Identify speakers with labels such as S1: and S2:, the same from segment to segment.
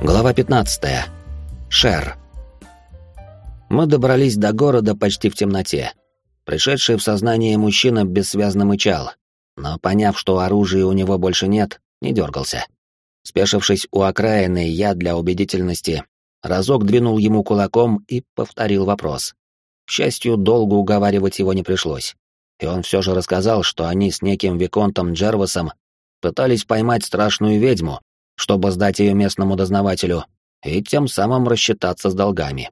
S1: Глава 15. Шер. Мы добрались до города почти в темноте. Пришедший в сознание мужчина бессвязно мычал, но, поняв, что оружия у него больше нет, не дергался. Спешившись у окраины, я для убедительности разок двинул ему кулаком и повторил вопрос. К счастью, долго уговаривать его не пришлось. И он все же рассказал, что они с неким Виконтом Джервасом пытались поймать страшную ведьму, чтобы сдать ее местному дознавателю, и тем самым рассчитаться с долгами.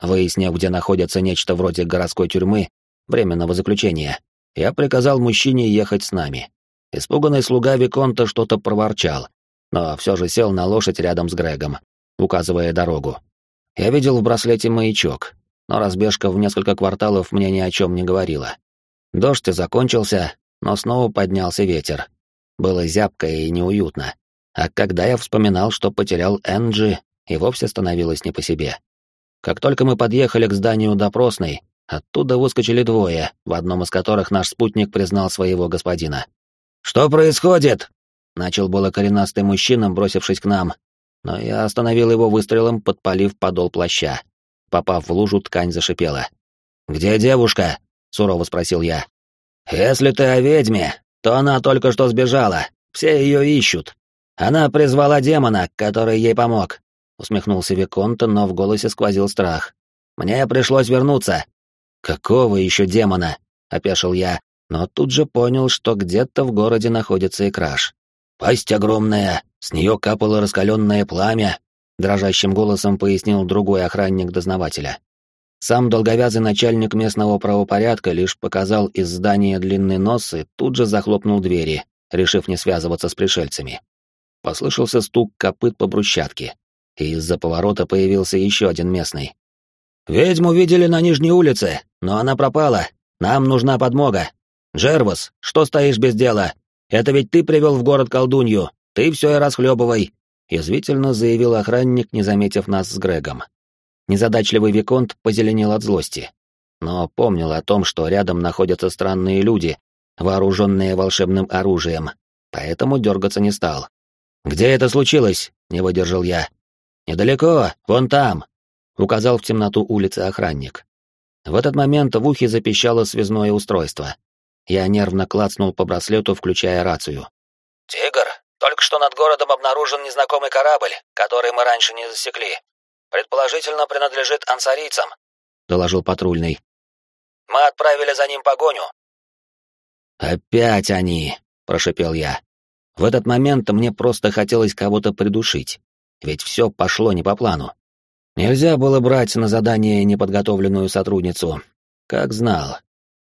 S1: Выяснив, где находится нечто вроде городской тюрьмы, временного заключения, я приказал мужчине ехать с нами. Испуганный слуга Виконта что-то проворчал, но все же сел на лошадь рядом с Грегом, указывая дорогу. Я видел в браслете маячок, но разбежка в несколько кварталов мне ни о чем не говорила. Дождь закончился, но снова поднялся ветер. Было зябко и неуютно. А когда я вспоминал, что потерял Энджи, и вовсе становилось не по себе. Как только мы подъехали к зданию допросной, оттуда выскочили двое, в одном из которых наш спутник признал своего господина. «Что происходит?» — начал было коренастый мужчина, бросившись к нам, но я остановил его выстрелом, подпалив подол плаща. Попав в лужу, ткань зашипела. «Где девушка?» — сурово спросил я. «Если ты о ведьме, то она только что сбежала. Все ее ищут. Она призвала демона, который ей помог. Усмехнулся Виконт, но в голосе сквозил страх. Мне пришлось вернуться. Какого еще демона? Опешил я, но тут же понял, что где-то в городе находится экраж. Пасть огромная, с нее капало раскаленное пламя, дрожащим голосом пояснил другой охранник дознавателя. Сам долговязый начальник местного правопорядка лишь показал из здания длинный нос и тут же захлопнул двери, решив не связываться с пришельцами. Послышался стук копыт по брусчатке, и из-за поворота появился еще один местный. «Ведьму видели на Нижней улице, но она пропала. Нам нужна подмога. Джервас, что стоишь без дела? Это ведь ты привел в город колдунью. Ты все и расхлебывай», — язвительно заявил охранник, не заметив нас с Грегом. Незадачливый Виконт позеленел от злости, но помнил о том, что рядом находятся странные люди, вооруженные волшебным оружием, поэтому дергаться не стал. «Где это случилось?» — не выдержал я. «Недалеко, вон там», — указал в темноту улицы охранник. В этот момент в ухе запищало связное устройство. Я нервно клацнул по браслету, включая рацию.
S2: «Тигр, только что над городом обнаружен незнакомый корабль, который мы раньше не засекли. Предположительно, принадлежит ансарийцам», — доложил патрульный. «Мы отправили за ним погоню».
S1: «Опять они!» — прошепел я. В этот момент мне просто хотелось кого-то придушить, ведь все пошло не по плану. Нельзя было брать на задание неподготовленную сотрудницу, как знал.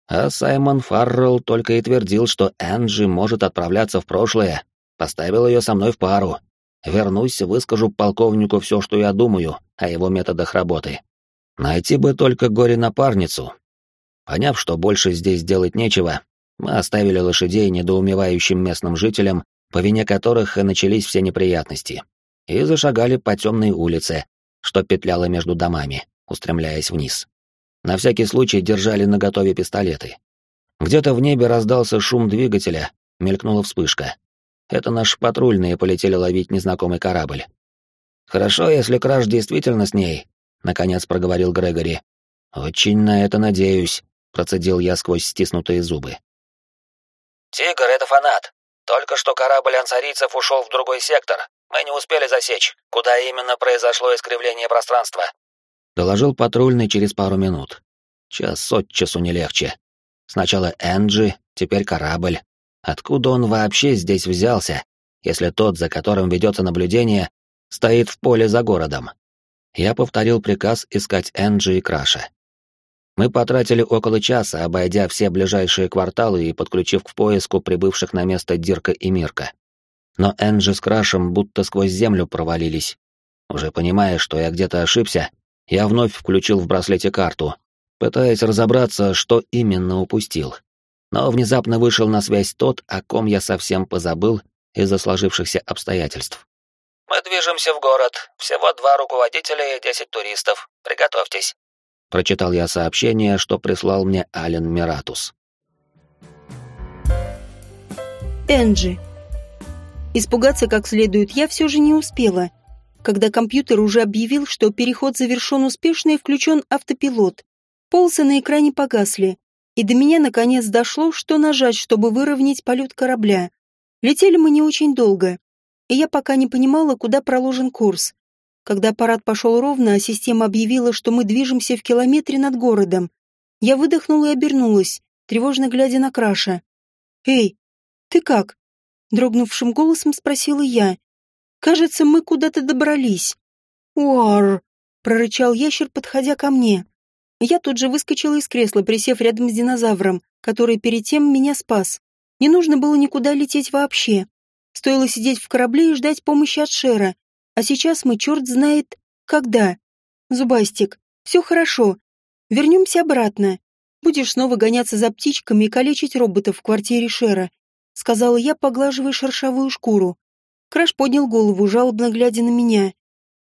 S1: А Саймон Фаррелл только и твердил, что Энджи может отправляться в прошлое, поставил ее со мной в пару. Вернусь, выскажу полковнику все, что я думаю о его методах работы. Найти бы только горе-напарницу. Поняв, что больше здесь делать нечего, мы оставили лошадей недоумевающим местным жителям по вине которых и начались все неприятности, и зашагали по темной улице, что петляла между домами, устремляясь вниз. На всякий случай держали наготове пистолеты. Где-то в небе раздался шум двигателя, мелькнула вспышка. Это наши патрульные полетели ловить незнакомый корабль. «Хорошо, если краж действительно с ней», — наконец проговорил Грегори. «Очень на это надеюсь», — процедил я сквозь стиснутые зубы.
S2: «Тигр — это фанат. Только что корабль ансарийцев ушел в другой сектор. Мы не успели засечь, куда именно произошло искривление пространства.
S1: Доложил патрульный через пару минут. Час от часу не легче. Сначала Энджи, теперь корабль. Откуда он вообще здесь взялся, если тот, за которым ведется наблюдение, стоит в поле за городом? Я повторил приказ искать Энджи и Краша. Мы потратили около часа, обойдя все ближайшие кварталы и подключив к поиску прибывших на место Дирка и Мирка. Но Энджи с Крашем будто сквозь землю провалились. Уже понимая, что я где-то ошибся, я вновь включил в браслете карту, пытаясь разобраться, что именно упустил. Но внезапно вышел на связь тот, о ком я совсем позабыл из-за сложившихся обстоятельств.
S2: «Мы движемся в город. Всего два руководителя и десять туристов. Приготовьтесь.
S1: Прочитал я сообщение, что прислал мне Ален Миратус.
S3: Энджи. Испугаться как следует я все же не успела. когда компьютер уже объявил, что переход завершен успешно и включен автопилот. Полосы на экране погасли, и до меня наконец дошло, что нажать, чтобы выровнять полет корабля. Летели мы не очень долго, и я пока не понимала, куда проложен курс. Когда аппарат пошел ровно, а система объявила, что мы движемся в километре над городом, я выдохнула и обернулась, тревожно глядя на Краша. «Эй, ты как?» Дрогнувшим голосом спросила я. «Кажется, мы куда-то добрались». «Уар!» — прорычал ящер, подходя ко мне. Я тут же выскочила из кресла, присев рядом с динозавром, который перед тем меня спас. Не нужно было никуда лететь вообще. Стоило сидеть в корабле и ждать помощи от Шера. А сейчас мы черт знает когда. Зубастик, все хорошо. Вернемся обратно. Будешь снова гоняться за птичками и калечить роботов в квартире Шера, сказала я, поглаживая шершавую шкуру. Краш поднял голову, жалобно глядя на меня.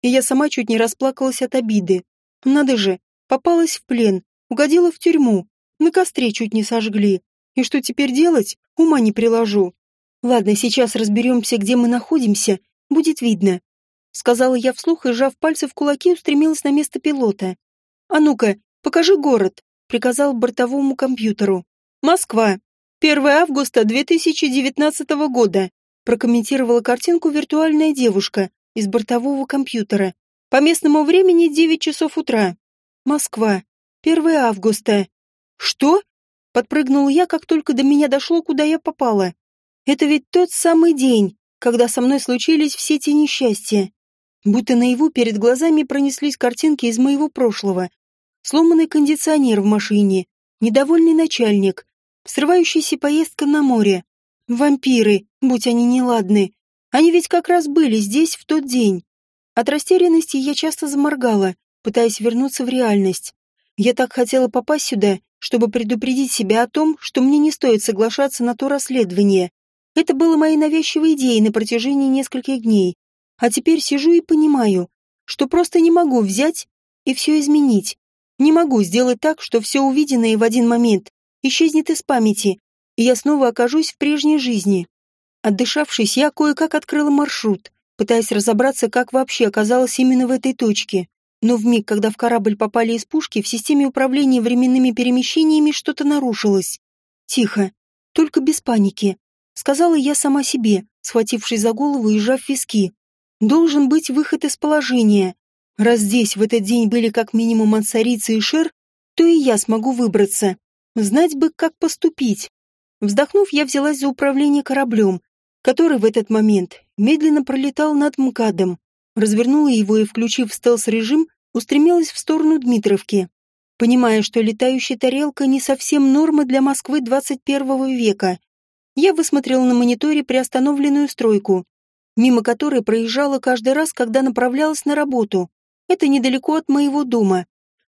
S3: И я сама чуть не расплакалась от обиды. Надо же, попалась в плен, угодила в тюрьму, на костре чуть не сожгли. И что теперь делать, ума не приложу. Ладно, сейчас разберемся, где мы находимся, будет видно. Сказала я вслух и, сжав пальцы в кулаки, устремилась на место пилота. «А ну-ка, покажи город», — приказал бортовому компьютеру. «Москва. 1 августа 2019 года», — прокомментировала картинку виртуальная девушка из бортового компьютера. «По местному времени 9 часов утра. Москва. 1 августа. Что? Подпрыгнул я, как только до меня дошло, куда я попала. Это ведь тот самый день, когда со мной случились все те несчастья. Будто наяву перед глазами пронеслись картинки из моего прошлого. Сломанный кондиционер в машине, недовольный начальник, срывающаяся поездка на море. Вампиры, будь они неладны. Они ведь как раз были здесь в тот день. От растерянности я часто заморгала, пытаясь вернуться в реальность. Я так хотела попасть сюда, чтобы предупредить себя о том, что мне не стоит соглашаться на то расследование. Это было моей навязчивой идеей на протяжении нескольких дней. А теперь сижу и понимаю, что просто не могу взять и все изменить. Не могу сделать так, что все увиденное в один момент исчезнет из памяти, и я снова окажусь в прежней жизни. Отдышавшись, я кое-как открыла маршрут, пытаясь разобраться, как вообще оказалась именно в этой точке. Но в миг, когда в корабль попали из пушки, в системе управления временными перемещениями что-то нарушилось. Тихо, только без паники. Сказала я сама себе, схватившись за голову и сжав виски. Должен быть выход из положения. Раз здесь в этот день были как минимум ансарицы и шер, то и я смогу выбраться. Знать бы, как поступить. Вздохнув, я взялась за управление кораблем, который в этот момент медленно пролетал над МКАДом развернула его и, включив стелс-режим, устремилась в сторону Дмитровки, понимая, что летающая тарелка не совсем норма для Москвы 21 века. Я высмотрела на мониторе приостановленную стройку, мимо которой проезжала каждый раз, когда направлялась на работу. Это недалеко от моего дома.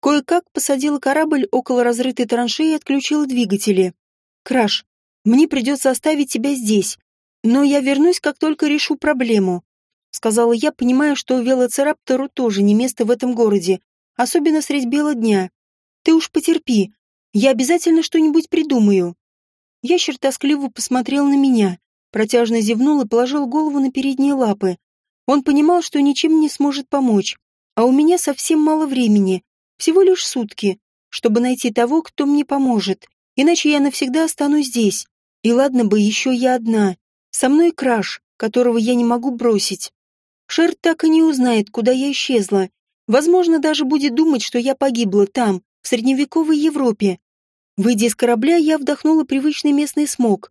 S3: Кое-как посадила корабль около разрытой траншеи и отключила двигатели. «Краш, мне придется оставить тебя здесь, но я вернусь, как только решу проблему сказала я, понимая, что велоцираптору тоже не место в этом городе, особенно средь бела дня. Ты уж потерпи, я обязательно что-нибудь придумаю. Ящер тоскливо посмотрел на меня, протяжно зевнул и положил голову на передние лапы. Он понимал, что ничем не сможет помочь, а у меня совсем мало времени, всего лишь сутки, чтобы найти того, кто мне поможет, иначе я навсегда останусь здесь. И ладно бы еще я одна, со мной краш, которого я не могу бросить. Шер так и не узнает, куда я исчезла. Возможно, даже будет думать, что я погибла там, в средневековой Европе. Выйдя из корабля, я вдохнула привычный местный смог.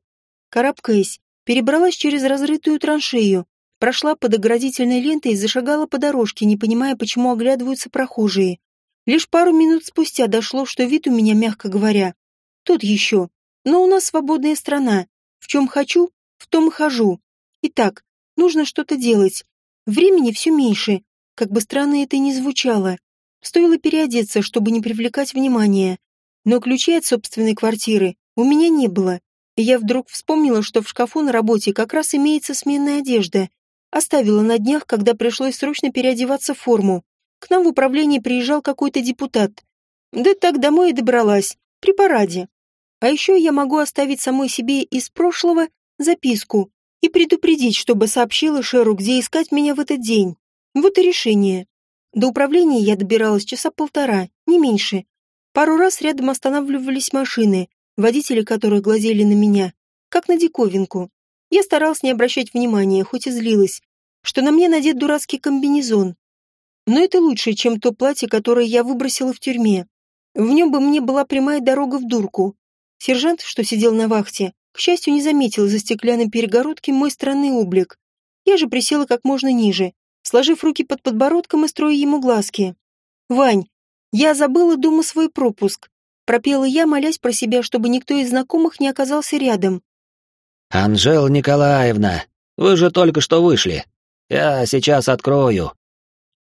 S3: Карабкаясь, перебралась через разрытую траншею, прошла под оградительной лентой и зашагала по дорожке, не понимая, почему оглядываются прохожие. Лишь пару минут спустя дошло, что вид у меня, мягко говоря, тут еще. Но у нас свободная страна. В чем хочу, в том хожу. Итак, нужно что-то делать. Времени все меньше, как бы странно это ни звучало. Стоило переодеться, чтобы не привлекать внимания. Но ключей от собственной квартиры у меня не было. И я вдруг вспомнила, что в шкафу на работе как раз имеется сменная одежда. Оставила на днях, когда пришлось срочно переодеваться в форму. К нам в управление приезжал какой-то депутат. Да так домой и добралась, при параде. А еще я могу оставить самой себе из прошлого записку, и предупредить, чтобы сообщила Шеру, где искать меня в этот день. Вот и решение. До управления я добиралась часа полтора, не меньше. Пару раз рядом останавливались машины, водители которых глазели на меня, как на диковинку. Я старалась не обращать внимания, хоть и злилась, что на мне надет дурацкий комбинезон. Но это лучше, чем то платье, которое я выбросила в тюрьме. В нем бы мне была прямая дорога в дурку. Сержант, что сидел на вахте, к счастью, не заметил за стеклянной перегородки мой странный облик. Я же присела как можно ниже, сложив руки под подбородком и строя ему глазки. «Вань, я забыла дома свой пропуск», — пропела я, молясь про себя, чтобы никто из знакомых не оказался рядом.
S1: «Анжела Николаевна, вы же только что вышли. Я сейчас открою».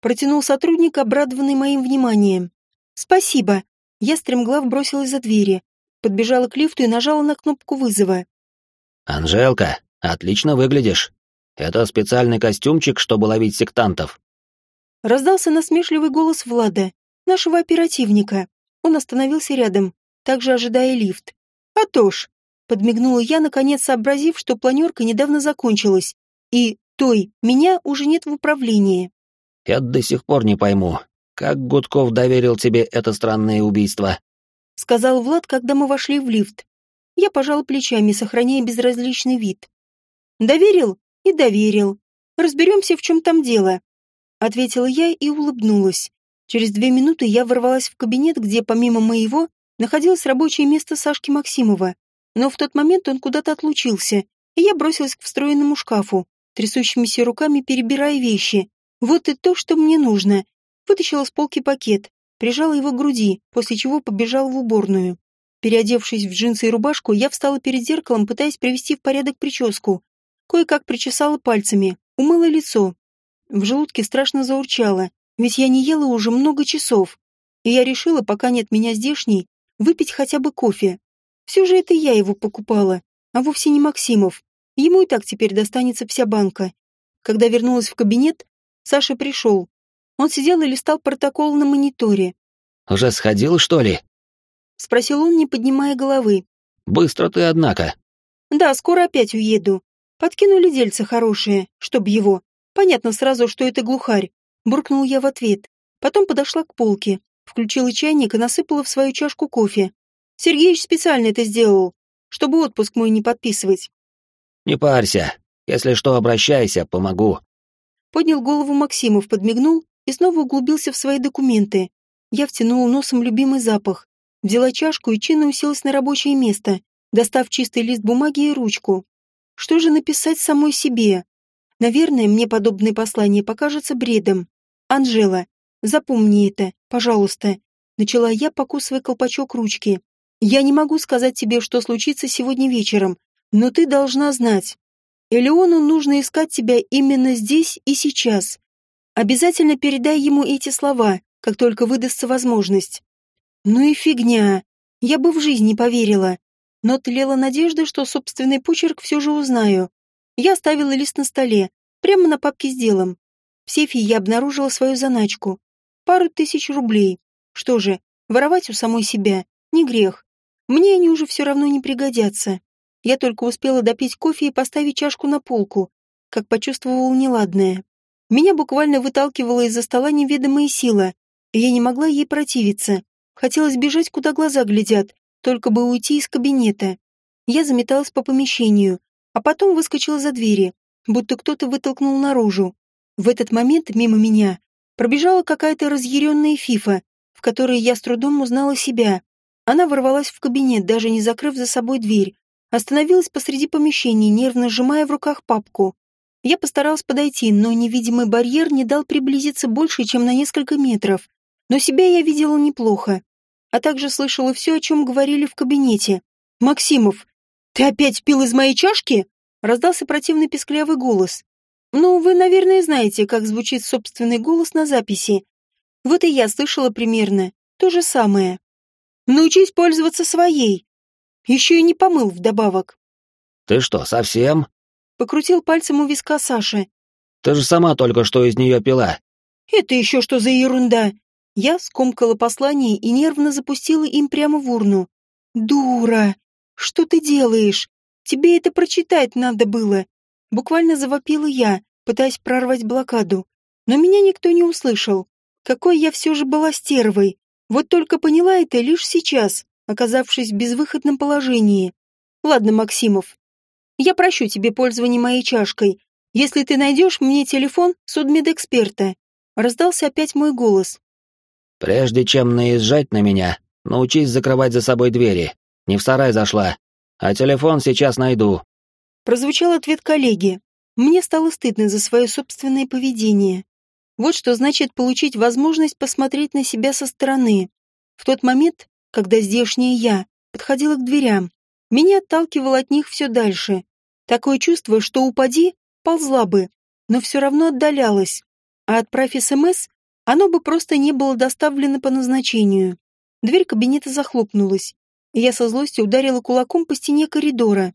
S3: Протянул сотрудник, обрадованный моим вниманием. «Спасибо». Я стремглав бросилась за двери, подбежала к лифту и нажала на кнопку вызова.
S1: «Анжелка, отлично выглядишь. Это специальный костюмчик, чтобы ловить сектантов».
S3: Раздался насмешливый голос Влада, нашего оперативника. Он остановился рядом, также ожидая лифт. «А то ж!» — подмигнула я, наконец сообразив, что планерка недавно закончилась, и той меня уже нет в управлении.
S1: «Я до сих пор не пойму, как Гудков доверил тебе это странное убийство?»
S3: — сказал Влад, когда мы вошли в лифт. Я пожал плечами, сохраняя безразличный вид. «Доверил и доверил. Разберемся, в чем там дело», — ответила я и улыбнулась. Через две минуты я ворвалась в кабинет, где, помимо моего, находилось рабочее место Сашки Максимова. Но в тот момент он куда-то отлучился, и я бросилась к встроенному шкафу, трясущимися руками перебирая вещи. Вот и то, что мне нужно. Вытащила с полки пакет, прижала его к груди, после чего побежала в уборную. Переодевшись в джинсы и рубашку, я встала перед зеркалом, пытаясь привести в порядок прическу. Кое-как причесала пальцами, умыла лицо. В желудке страшно заурчало, ведь я не ела уже много часов. И я решила, пока нет меня здешней, выпить хотя бы кофе. Все же это я его покупала, а вовсе не Максимов. Ему и так теперь достанется вся банка. Когда вернулась в кабинет, Саша пришел. Он сидел и листал протокол на мониторе.
S1: «Уже сходил, что ли?»
S3: — спросил он, не поднимая головы.
S1: «Быстро ты, однако».
S3: «Да, скоро опять уеду. Подкинули дельца хорошее, чтоб его. Понятно сразу, что это глухарь. Буркнул я в ответ. Потом подошла к полке, включила чайник и насыпала в свою чашку кофе. Сергеич специально это сделал, чтобы отпуск мой не подписывать.
S1: «Не парься. Если что, обращайся, помогу».
S3: Поднял голову Максимов, подмигнул и снова углубился в свои документы. Я втянула носом любимый запах, Взяла чашку и чинно уселась на рабочее место, достав чистый лист бумаги и ручку. Что же написать самой себе? Наверное, мне подобное послание покажется бредом. Анжела, запомни это, пожалуйста. Начала я, покусывая колпачок ручки. Я не могу сказать тебе, что случится сегодня вечером, но ты должна знать. Элеону нужно искать тебя именно здесь и сейчас. Обязательно передай ему эти слова, как только выдастся возможность. Ну и фигня. Я бы в жизни не поверила. Но тлела надежда, что собственный почерк все же узнаю. Я оставила лист на столе, прямо на папке с делом. В сейфе я обнаружила свою заначку. Пару тысяч рублей. Что же, воровать у самой себя не грех. Мне они уже все равно не пригодятся. Я только успела допить кофе и поставить чашку на полку, как почувствовала неладное. Меня буквально выталкивала из-за стола неведомая сила, и я не могла ей противиться. Хотелось бежать, куда глаза глядят, только бы уйти из кабинета. Я заметалась по помещению, а потом выскочила за двери, будто кто-то вытолкнул наружу. В этот момент мимо меня пробежала какая-то разъяренная фифа, в которой я с трудом узнала себя. Она ворвалась в кабинет, даже не закрыв за собой дверь, остановилась посреди помещения, нервно сжимая в руках папку. Я постаралась подойти, но невидимый барьер не дал приблизиться больше, чем на несколько метров. Но себя я видела неплохо, а также слышала все, о чем говорили в кабинете. «Максимов, ты опять пил из моей чашки?» Раздался противный песклявый голос. «Ну, вы, наверное, знаете, как звучит собственный голос на записи. Вот и я слышала примерно то же самое. Научись пользоваться своей. Еще и не помыл вдобавок».
S1: «Ты что, совсем?»
S3: Покрутил пальцем у виска Саши.
S1: «Ты же сама только что из нее пила».
S3: «Это еще что за ерунда?» Я скомкала послание и нервно запустила им прямо в урну. «Дура! Что ты делаешь? Тебе это прочитать надо было!» Буквально завопила я, пытаясь прорвать блокаду. Но меня никто не услышал. Какой я все же была стервой. Вот только поняла это лишь сейчас, оказавшись в безвыходном положении. Ладно, Максимов, я прощу тебе пользование моей чашкой, если ты найдешь мне телефон судмедэксперта. Раздался опять мой голос.
S1: Прежде чем наезжать на меня, научись закрывать за собой двери. Не в сарай зашла. А телефон сейчас найду.
S3: Прозвучал ответ коллеги. Мне стало стыдно за свое собственное поведение. Вот что значит получить возможность посмотреть на себя со стороны. В тот момент, когда здешняя я подходила к дверям, меня отталкивало от них все дальше. Такое чувство, что упади, ползла бы, но все равно отдалялась. А отправь СМС, оно бы просто не было доставлено по назначению. Дверь кабинета захлопнулась, и я со злостью ударила кулаком по стене коридора.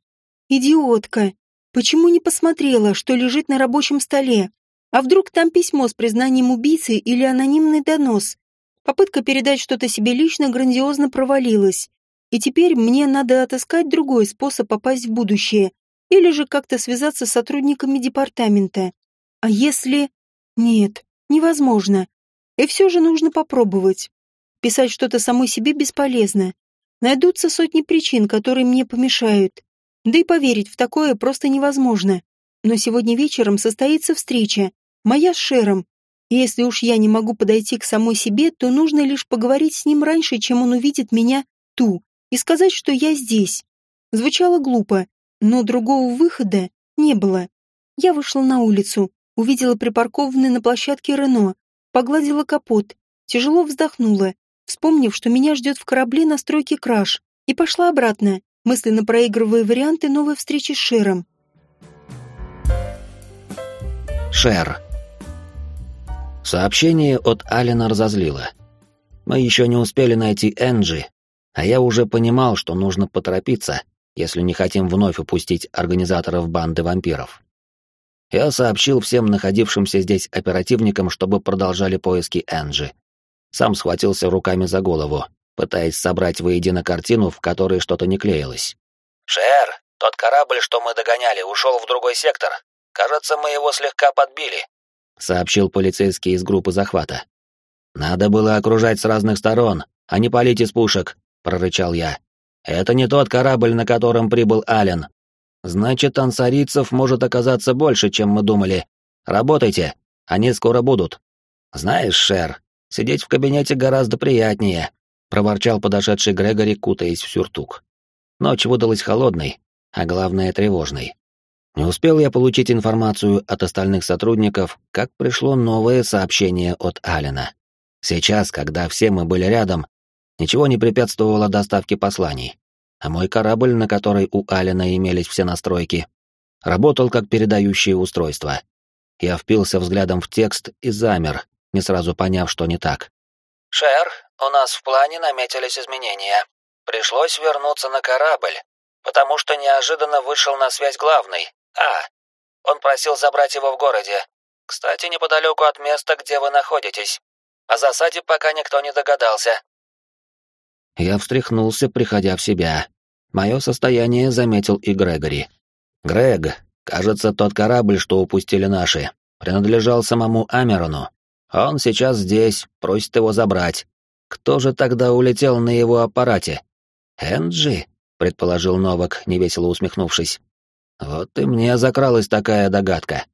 S3: Идиотка! Почему не посмотрела, что лежит на рабочем столе? А вдруг там письмо с признанием убийцы или анонимный донос? Попытка передать что-то себе лично грандиозно провалилась. И теперь мне надо отыскать другой способ попасть в будущее, или же как-то связаться с сотрудниками департамента. А если... Нет, невозможно. И все же нужно попробовать. Писать что-то самой себе бесполезно. Найдутся сотни причин, которые мне помешают. Да и поверить в такое просто невозможно. Но сегодня вечером состоится встреча. Моя с Шером. Если уж я не могу подойти к самой себе, то нужно лишь поговорить с ним раньше, чем он увидит меня ту и сказать, что я здесь. Звучало глупо, но другого выхода не было. Я вышла на улицу, увидела припаркованный на площадке Рено, погладила капот, тяжело вздохнула, вспомнив, что меня ждет в корабле на стройке краш, и пошла обратно, мысленно проигрывая варианты новой встречи с Шером.
S1: Шер. Сообщение от Алина разозлило. Мы еще не успели найти Энджи, а я уже понимал, что нужно поторопиться, если не хотим вновь упустить организаторов банды вампиров. Я сообщил всем находившимся здесь оперативникам, чтобы продолжали поиски Энджи. Сам схватился руками за голову, пытаясь собрать воедино картину, в которой что-то не клеилось.
S2: «Шер, тот корабль, что мы догоняли, ушел в другой сектор. Кажется, мы его слегка подбили», —
S1: сообщил полицейский из группы захвата. «Надо было окружать с разных сторон, а не палить из пушек», — прорычал я. «Это не тот корабль, на котором прибыл Ален. Значит, ансарийцев может оказаться больше, чем мы думали. Работайте, они скоро будут». «Знаешь, Шер, сидеть в кабинете гораздо приятнее», — проворчал подошедший Грегори, кутаясь в сюртук. Ночь выдалась холодной, а главное — тревожной. Не успел я получить информацию от остальных сотрудников, как пришло новое сообщение от Алина. Сейчас, когда все мы были рядом, Ничего не препятствовало доставке посланий, а мой корабль, на который у Алина имелись все настройки, работал как передающее устройство. Я впился взглядом в текст и замер, не сразу поняв, что не так.
S2: «Шер, у нас в плане наметились изменения. Пришлось вернуться на корабль, потому что неожиданно вышел на связь главный. А, он просил забрать его в городе. Кстати, неподалеку от места, где вы находитесь. О засаде пока никто не догадался.
S1: Я встряхнулся, приходя в себя. Мое состояние заметил и Грегори. «Грег, кажется, тот корабль, что упустили наши, принадлежал самому Амерону. Он сейчас здесь, просит его забрать. Кто же тогда улетел на его аппарате? Энджи?» — предположил Новак, невесело усмехнувшись. «Вот и мне закралась такая догадка.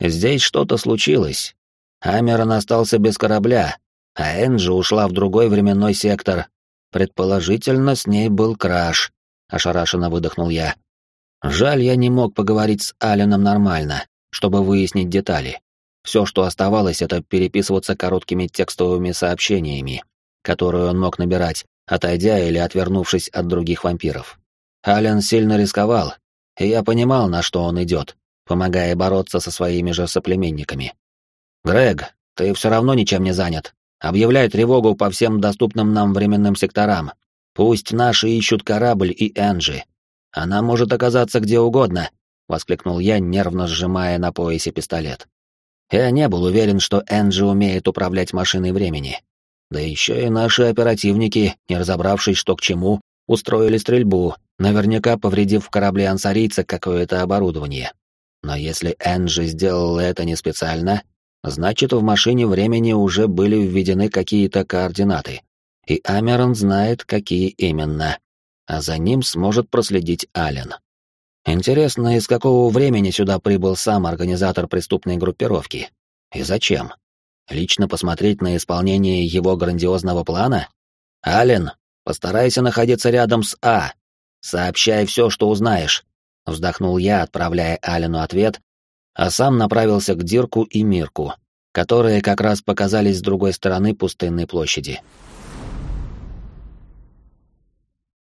S1: Здесь что-то случилось. Амерон остался без корабля, а Энджи ушла в другой временной сектор, Предположительно, с ней был краш, ошарашенно выдохнул я. Жаль, я не мог поговорить с Аленом нормально, чтобы выяснить детали. Все, что оставалось, это переписываться короткими текстовыми сообщениями, которые он мог набирать, отойдя или отвернувшись от других вампиров. Ален сильно рисковал, и я понимал, на что он идет, помогая бороться со своими же соплеменниками. «Грег, ты все равно ничем не занят», Объявляй тревогу по всем доступным нам временным секторам. Пусть наши ищут корабль и Энджи. Она может оказаться где угодно, воскликнул я, нервно сжимая на поясе пистолет. Я не был уверен, что Энджи умеет управлять машиной времени. Да еще и наши оперативники, не разобравшись, что к чему, устроили стрельбу, наверняка повредив в корабле ансарийца какое-то оборудование. Но если Энджи сделал это не специально, Значит, в машине времени уже были введены какие-то координаты. И Амерон знает, какие именно. А за ним сможет проследить Ален. Интересно, из какого времени сюда прибыл сам организатор преступной группировки? И зачем? Лично посмотреть на исполнение его грандиозного плана? Ален, постарайся находиться рядом с А. Сообщай все, что узнаешь. Вздохнул я, отправляя Алену ответ, а сам направился к Дирку и Мирку, которые как раз показались с другой стороны пустынной площади.